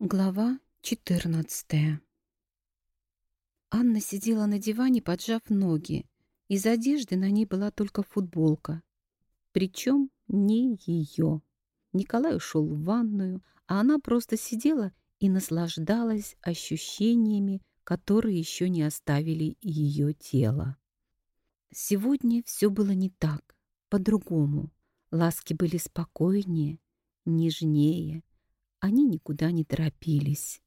Глава 14 Анна сидела на диване, поджав ноги. Из одежды на ней была только футболка. Причем не ее. Николай ушел в ванную, а она просто сидела и наслаждалась ощущениями, которые еще не оставили ее тело. Сегодня все было не так, по-другому. Ласки были спокойнее, нежнее, они никуда не торопились.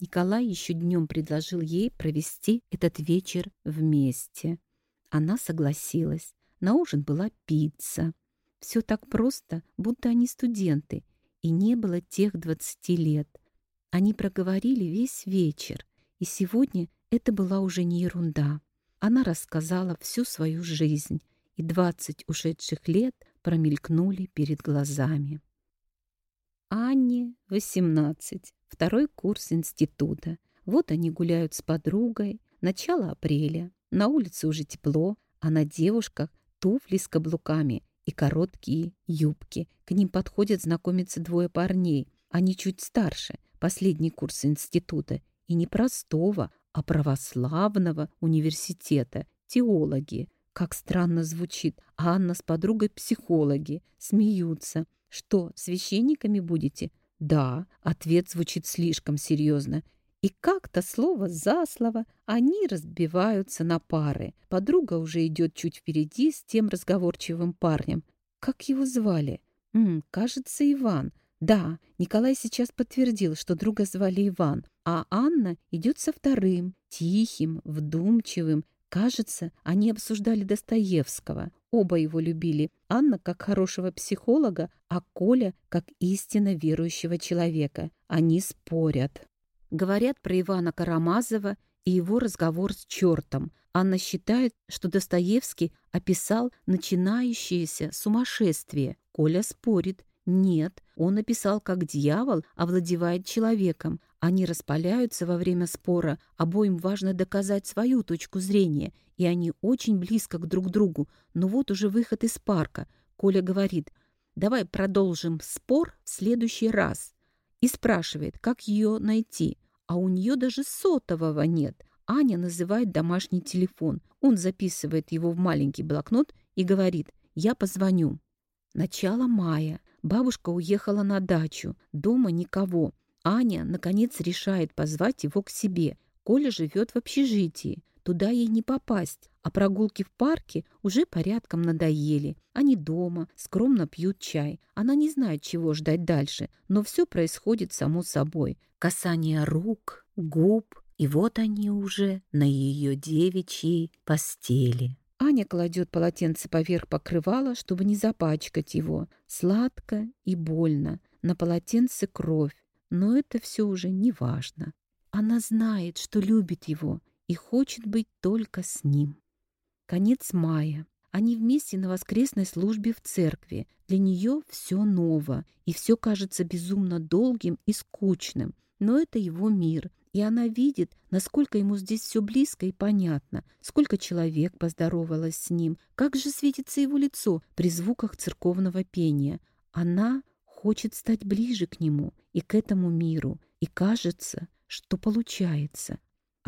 Николай еще днем предложил ей провести этот вечер вместе. Она согласилась. На ужин была пицца. Все так просто, будто они студенты, и не было тех двадцати лет. Они проговорили весь вечер, и сегодня это была уже не ерунда. Она рассказала всю свою жизнь, и двадцать ушедших лет промелькнули перед глазами. Анне 18, второй курс института. Вот они гуляют с подругой. Начало апреля. На улице уже тепло, а на девушках туфли с каблуками и короткие юбки. К ним подходят знакомиться двое парней. Они чуть старше, последний курс института. И не простого, а православного университета, теологи. Как странно звучит. А Анна с подругой психологи. Смеются. Что, священниками будете? Да, ответ звучит слишком серьезно. И как-то слово за слово они разбиваются на пары. Подруга уже идет чуть впереди с тем разговорчивым парнем. Как его звали? М, кажется, Иван. Да, Николай сейчас подтвердил, что друга звали Иван, а Анна идет со вторым, тихим, вдумчивым. Кажется, они обсуждали Достоевского. Оба его любили. Анна как хорошего психолога, а Коля как истинно верующего человека. Они спорят. Говорят про Ивана Карамазова и его разговор с чертом. Анна считает, что Достоевский описал начинающееся сумасшествие. Коля спорит. Нет, он описал, как дьявол овладевает человеком. Они распаляются во время спора, обоим важно доказать свою точку зрения, и они очень близко к друг другу. Но вот уже выход из парка. Коля говорит, давай продолжим спор в следующий раз. И спрашивает, как ее найти. А у нее даже сотового нет. Аня называет домашний телефон. Он записывает его в маленький блокнот и говорит, я позвоню. Начало мая. Бабушка уехала на дачу. Дома никого. Аня, наконец, решает позвать его к себе. Коля живет в общежитии. Туда ей не попасть. А прогулки в парке уже порядком надоели. Они дома, скромно пьют чай. Она не знает, чего ждать дальше. Но все происходит само собой. Касание рук, губ. И вот они уже на ее девичьей постели. Аня кладет полотенце поверх покрывала, чтобы не запачкать его. Сладко и больно. На полотенце кровь. Но это все уже не важно. Она знает, что любит его и хочет быть только с ним. Конец мая. Они вместе на воскресной службе в церкви. Для нее все ново, и все кажется безумно долгим и скучным. Но это его мир, и она видит, насколько ему здесь все близко и понятно, сколько человек поздоровалось с ним, как же светится его лицо при звуках церковного пения. Она хочет стать ближе к нему и к этому миру, и кажется, что получается.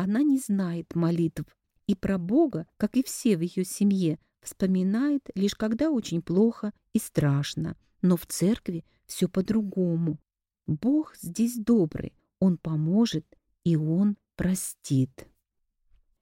Она не знает молитв, и про Бога, как и все в ее семье, вспоминает лишь когда очень плохо и страшно. Но в церкви все по-другому. Бог здесь добрый, Он поможет и он простит.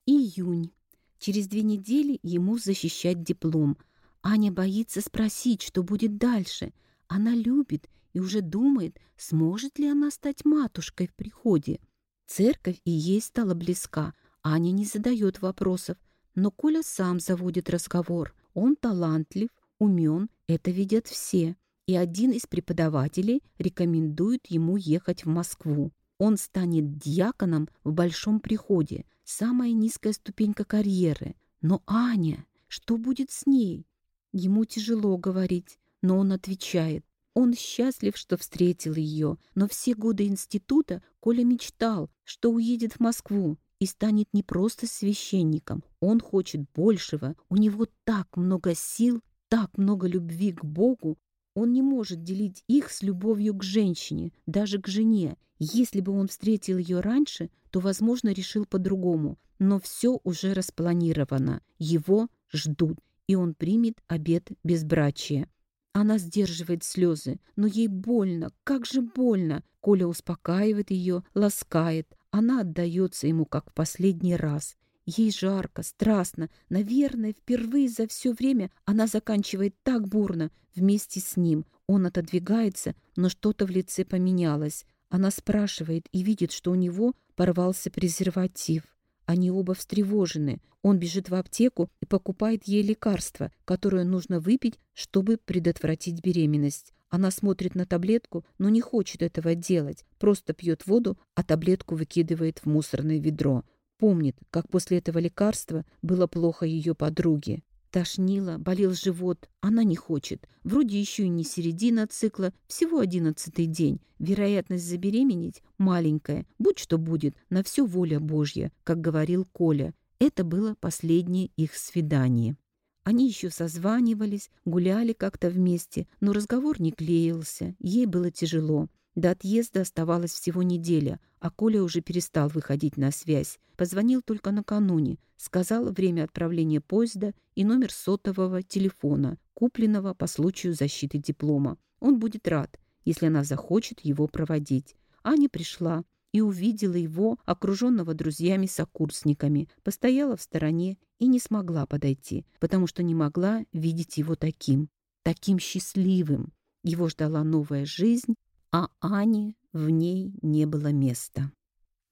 Июнь. Через две недели ему защищать диплом. Аня боится спросить, что будет дальше. Она любит и уже думает, сможет ли она стать матушкой в приходе. Церковь и ей стала близка. Аня не задает вопросов, но Коля сам заводит разговор. Он талантлив, умен, это видят все. И один из преподавателей рекомендует ему ехать в Москву. Он станет диаконом в большом приходе, самая низкая ступенька карьеры. Но Аня, что будет с ней? Ему тяжело говорить, но он отвечает. Он счастлив, что встретил ее, но все годы института Коля мечтал, что уедет в Москву и станет не просто священником. Он хочет большего. У него так много сил, так много любви к Богу. Он не может делить их с любовью к женщине, даже к жене. Если бы он встретил ее раньше, то, возможно, решил по-другому. Но все уже распланировано. Его ждут, и он примет обет безбрачия. Она сдерживает слезы, но ей больно, как же больно. Коля успокаивает ее, ласкает. Она отдается ему, как в последний раз. Ей жарко, страстно. Наверное, впервые за все время она заканчивает так бурно вместе с ним. Он отодвигается, но что-то в лице поменялось. Она спрашивает и видит, что у него порвался презерватив. Они оба встревожены. Он бежит в аптеку и покупает ей лекарство, которое нужно выпить, чтобы предотвратить беременность. Она смотрит на таблетку, но не хочет этого делать. Просто пьет воду, а таблетку выкидывает в мусорное ведро. Помнит, как после этого лекарства было плохо ее подруге. Тошнило, болел живот, она не хочет. Вроде еще и не середина цикла, всего одиннадцатый день. Вероятность забеременеть маленькая. Будь что будет, на все воля Божья, как говорил Коля. Это было последнее их свидание. Они еще созванивались, гуляли как-то вместе, но разговор не клеился, ей было тяжело. До отъезда оставалась всего неделя, а Коля уже перестал выходить на связь. Позвонил только накануне, сказал время отправления поезда и номер сотового телефона, купленного по случаю защиты диплома. Он будет рад, если она захочет его проводить. Аня пришла и увидела его, окруженного друзьями-сокурсниками, постояла в стороне и не смогла подойти, потому что не могла видеть его таким, таким счастливым. Его ждала новая жизнь, а Ане в ней не было места.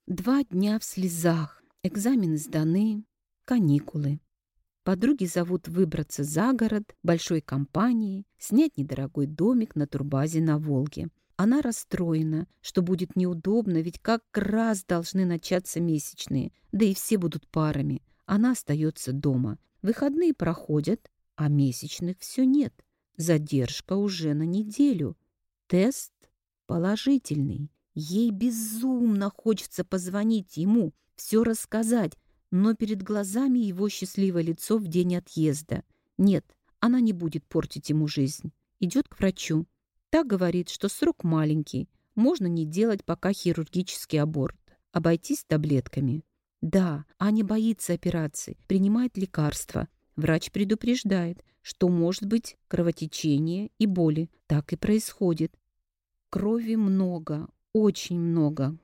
Два дня в слезах, экзамены сданы, каникулы. Подруги зовут выбраться за город большой компанией, снять недорогой домик на турбазе на Волге. Она расстроена, что будет неудобно, ведь как раз должны начаться месячные, да и все будут парами. Она остается дома. Выходные проходят, а месячных все нет. Задержка уже на неделю. Тест положительный. Ей безумно хочется позвонить ему, все рассказать, но перед глазами его счастливое лицо в день отъезда. Нет, она не будет портить ему жизнь. Идет к врачу. Так говорит, что срок маленький, можно не делать пока хирургический аборт, обойтись таблетками. Да, Аня боится операции, принимает лекарства. Врач предупреждает, что может быть кровотечение и боли. Так и происходит. Крови много, очень много.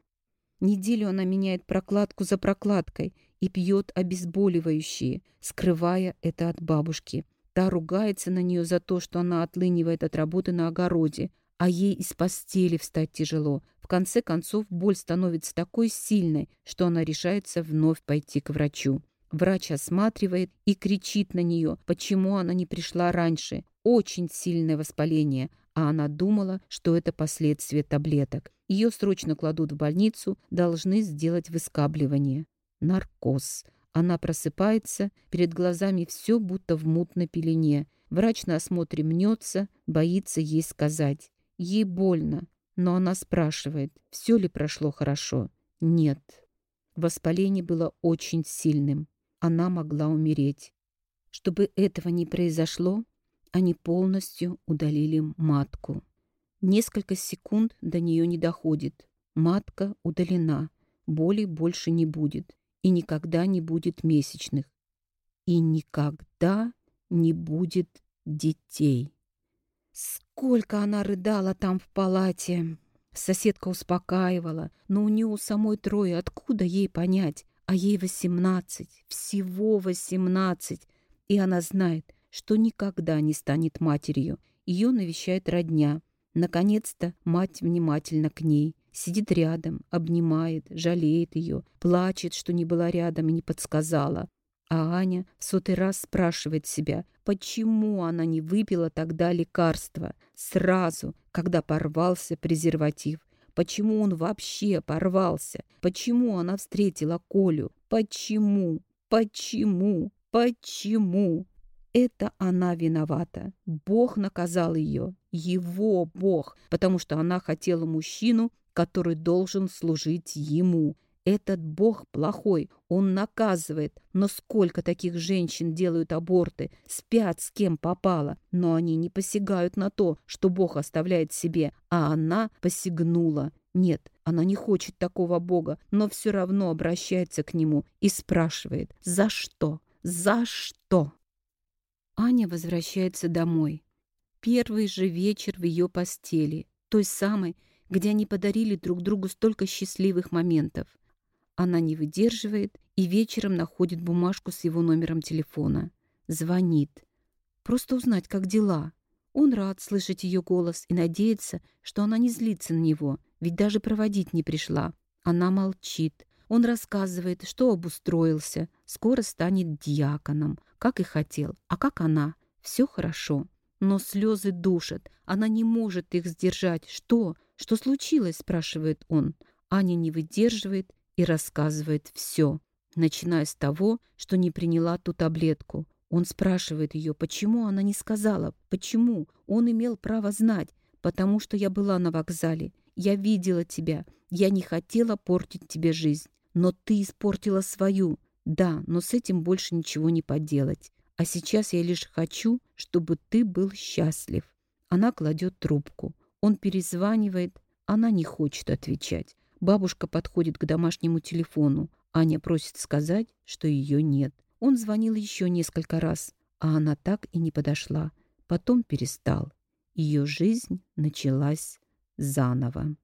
Неделю она меняет прокладку за прокладкой и пьет обезболивающие, скрывая это от бабушки. Та ругается на нее за то, что она отлынивает от работы на огороде, а ей из постели встать тяжело. В конце концов, боль становится такой сильной, что она решается вновь пойти к врачу. Врач осматривает и кричит на нее, почему она не пришла раньше. Очень сильное воспаление – а она думала, что это последствия таблеток. Ее срочно кладут в больницу, должны сделать выскабливание. Наркоз. Она просыпается, перед глазами все будто в мутной пелене. Врач на осмотре мнется, боится ей сказать. Ей больно, но она спрашивает, все ли прошло хорошо. Нет. Воспаление было очень сильным. Она могла умереть. Чтобы этого не произошло, они полностью удалили матку. Несколько секунд до нее не доходит. Матка удалена. Боли больше не будет. И никогда не будет месячных. И никогда не будет детей. Сколько она рыдала там в палате. Соседка успокаивала, но у нее самой трое, откуда ей понять? А ей восемнадцать, всего восемнадцать. И она знает, что никогда не станет матерью. Ее навещает родня. Наконец-то мать внимательно к ней. Сидит рядом, обнимает, жалеет ее, плачет, что не была рядом и не подсказала. А Аня в сотый раз спрашивает себя, почему она не выпила тогда лекарства сразу, когда порвался презерватив. Почему он вообще порвался? Почему она встретила Колю? Почему? Почему? Почему? Это она виновата. Бог наказал ее. Его Бог. Потому что она хотела мужчину, который должен служить ему. Этот Бог плохой, он наказывает. Но сколько таких женщин делают аборты, спят с кем попало, но они не посягают на то, что Бог оставляет себе, а она посягнула. Нет, она не хочет такого Бога, но все равно обращается к нему и спрашивает «За что? За что?» Аня возвращается домой. Первый же вечер в ее постели, той самой, где они подарили друг другу столько счастливых моментов. Она не выдерживает и вечером находит бумажку с его номером телефона. Звонит. Просто узнать, как дела. Он рад слышать ее голос и надеется, что она не злится на него, ведь даже проводить не пришла. Она молчит. Он рассказывает, что обустроился, скоро станет диаконом, как и хотел. А как она? Все хорошо. Но слезы душат. Она не может их сдержать. Что? Что случилось? спрашивает он. Аня не выдерживает и рассказывает все, начиная с того, что не приняла ту таблетку. Он спрашивает ее, почему она не сказала, почему. Он имел право знать, потому что я была на вокзале. Я видела тебя. Я не хотела портить тебе жизнь. Но ты испортила свою. Да, но с этим больше ничего не поделать. А сейчас я лишь хочу, чтобы ты был счастлив. Она кладет трубку. Он перезванивает. Она не хочет отвечать. Бабушка подходит к домашнему телефону. Аня просит сказать, что ее нет. Он звонил еще несколько раз, а она так и не подошла. Потом перестал. Ее жизнь началась заново.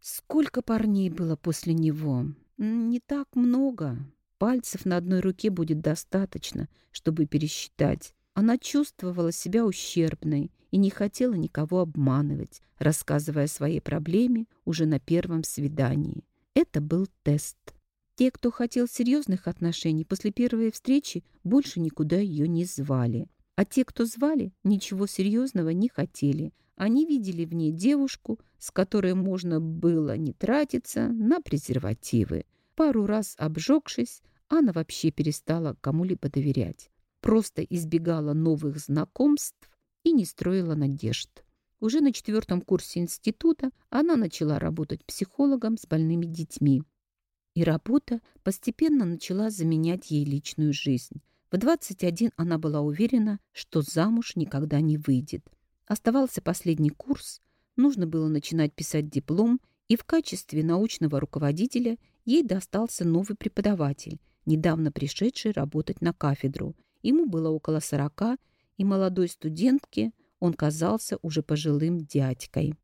Сколько парней было после него? Не так много. Пальцев на одной руке будет достаточно, чтобы пересчитать. Она чувствовала себя ущербной и не хотела никого обманывать, рассказывая о своей проблеме уже на первом свидании. Это был тест. Те, кто хотел серьезных отношений, после первой встречи больше никуда ее не звали. А те, кто звали, ничего серьезного не хотели. Они видели в ней девушку, с которой можно было не тратиться на презервативы. Пару раз обжегшись, она вообще перестала кому-либо доверять просто избегала новых знакомств и не строила надежд. Уже на четвертом курсе института она начала работать психологом с больными детьми. И работа постепенно начала заменять ей личную жизнь. В 21 она была уверена, что замуж никогда не выйдет. Оставался последний курс, нужно было начинать писать диплом, и в качестве научного руководителя ей достался новый преподаватель, недавно пришедший работать на кафедру, Ему было около сорока, и молодой студентке он казался уже пожилым дядькой.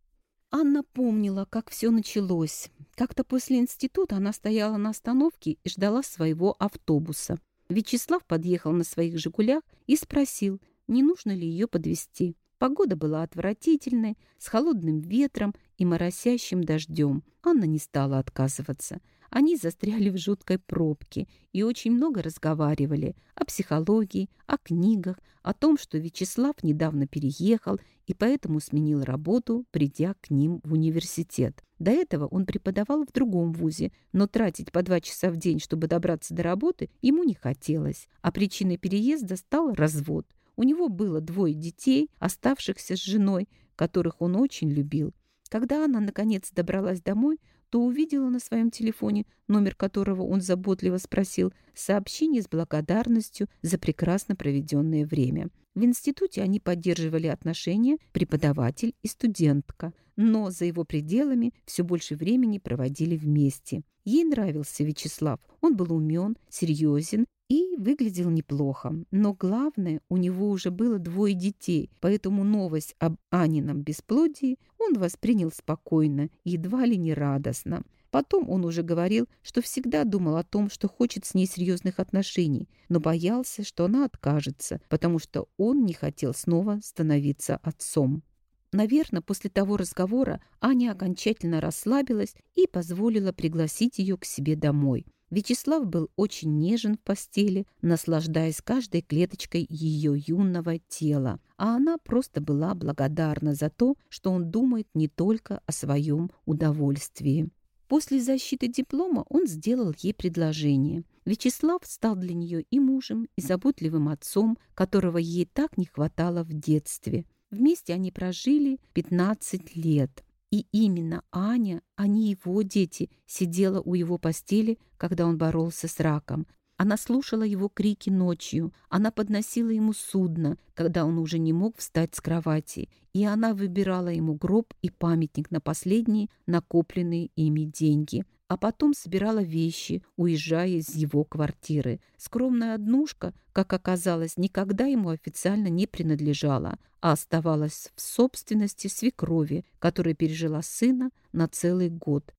Анна помнила, как все началось. Как-то после института она стояла на остановке и ждала своего автобуса. Вячеслав подъехал на своих «Жигулях» и спросил, не нужно ли ее подвести. Погода была отвратительной, с холодным ветром и моросящим дождем. Анна не стала отказываться. Они застряли в жуткой пробке и очень много разговаривали о психологии, о книгах, о том, что Вячеслав недавно переехал и поэтому сменил работу, придя к ним в университет. До этого он преподавал в другом вузе, но тратить по два часа в день, чтобы добраться до работы, ему не хотелось, а причиной переезда стал развод. У него было двое детей, оставшихся с женой, которых он очень любил. Когда она, наконец, добралась домой, то увидела на своем телефоне, номер которого он заботливо спросил, сообщение с благодарностью за прекрасно проведенное время. В институте они поддерживали отношения преподаватель и студентка, но за его пределами все больше времени проводили вместе. Ей нравился Вячеслав. Он был умен, серьезен и выглядел неплохо. Но главное, у него уже было двое детей, поэтому новость об Анином бесплодии он воспринял спокойно, едва ли не радостно. Потом он уже говорил, что всегда думал о том, что хочет с ней серьезных отношений, но боялся, что она откажется, потому что он не хотел снова становиться отцом. Наверное, после того разговора Аня окончательно расслабилась и позволила пригласить ее к себе домой. Вячеслав был очень нежен в постели, наслаждаясь каждой клеточкой ее юного тела, а она просто была благодарна за то, что он думает не только о своем удовольствии. После защиты диплома он сделал ей предложение. Вячеслав стал для нее и мужем, и заботливым отцом, которого ей так не хватало в детстве. Вместе они прожили 15 лет. И именно Аня, а не его дети, сидела у его постели, когда он боролся с раком. Она слушала его крики ночью, она подносила ему судно, когда он уже не мог встать с кровати, и она выбирала ему гроб и памятник на последние накопленные ими деньги а потом собирала вещи, уезжая из его квартиры. Скромная однушка, как оказалось, никогда ему официально не принадлежала, а оставалась в собственности свекрови, которая пережила сына на целый год.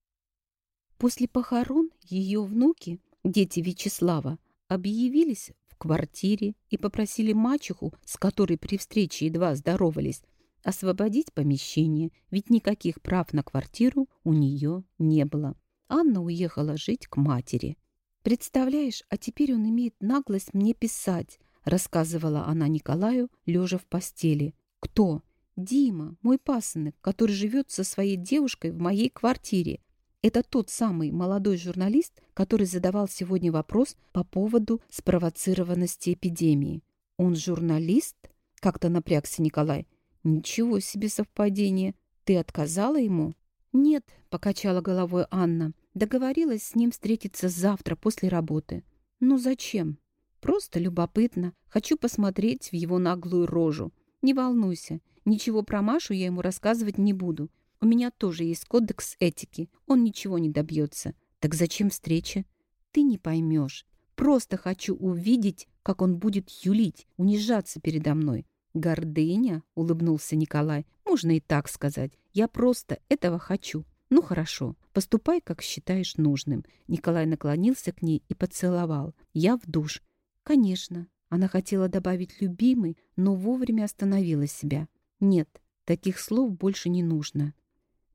После похорон ее внуки, дети Вячеслава, объявились в квартире и попросили мачеху, с которой при встрече едва здоровались, освободить помещение, ведь никаких прав на квартиру у нее не было. Анна уехала жить к матери. «Представляешь, а теперь он имеет наглость мне писать», рассказывала она Николаю, лежа в постели. «Кто?» «Дима, мой пасынок, который живет со своей девушкой в моей квартире. Это тот самый молодой журналист, который задавал сегодня вопрос по поводу спровоцированности эпидемии. Он журналист?» Как-то напрягся Николай. «Ничего себе совпадение. Ты отказала ему?» «Нет», — покачала головой Анна. Договорилась с ним встретиться завтра после работы. Ну зачем? Просто любопытно. Хочу посмотреть в его наглую рожу. Не волнуйся, ничего про Машу я ему рассказывать не буду. У меня тоже есть кодекс этики. Он ничего не добьется. Так зачем встреча? Ты не поймешь. Просто хочу увидеть, как он будет юлить, унижаться передо мной. «Гордыня?» — улыбнулся Николай. «Можно и так сказать. Я просто этого хочу. «Ну хорошо, поступай, как считаешь нужным». Николай наклонился к ней и поцеловал. «Я в душ». «Конечно». Она хотела добавить «любимый», но вовремя остановила себя. «Нет, таких слов больше не нужно».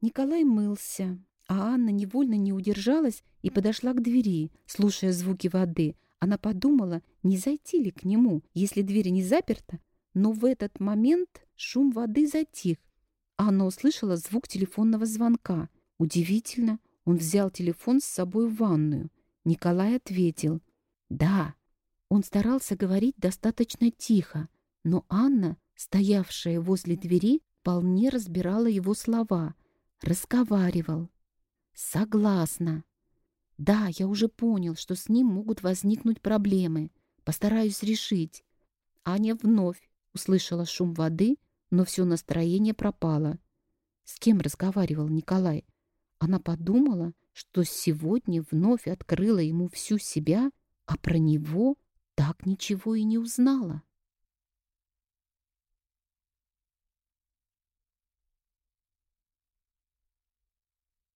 Николай мылся, а Анна невольно не удержалась и подошла к двери, слушая звуки воды. Она подумала, не зайти ли к нему, если дверь не заперта. Но в этот момент шум воды затих. Анна услышала звук телефонного звонка. Удивительно, он взял телефон с собой в ванную. Николай ответил «Да». Он старался говорить достаточно тихо, но Анна, стоявшая возле двери, вполне разбирала его слова. Разговаривал. «Согласна. Да, я уже понял, что с ним могут возникнуть проблемы. Постараюсь решить». Аня вновь услышала шум воды, но все настроение пропало. С кем разговаривал Николай? Она подумала, что сегодня вновь открыла ему всю себя, а про него так ничего и не узнала.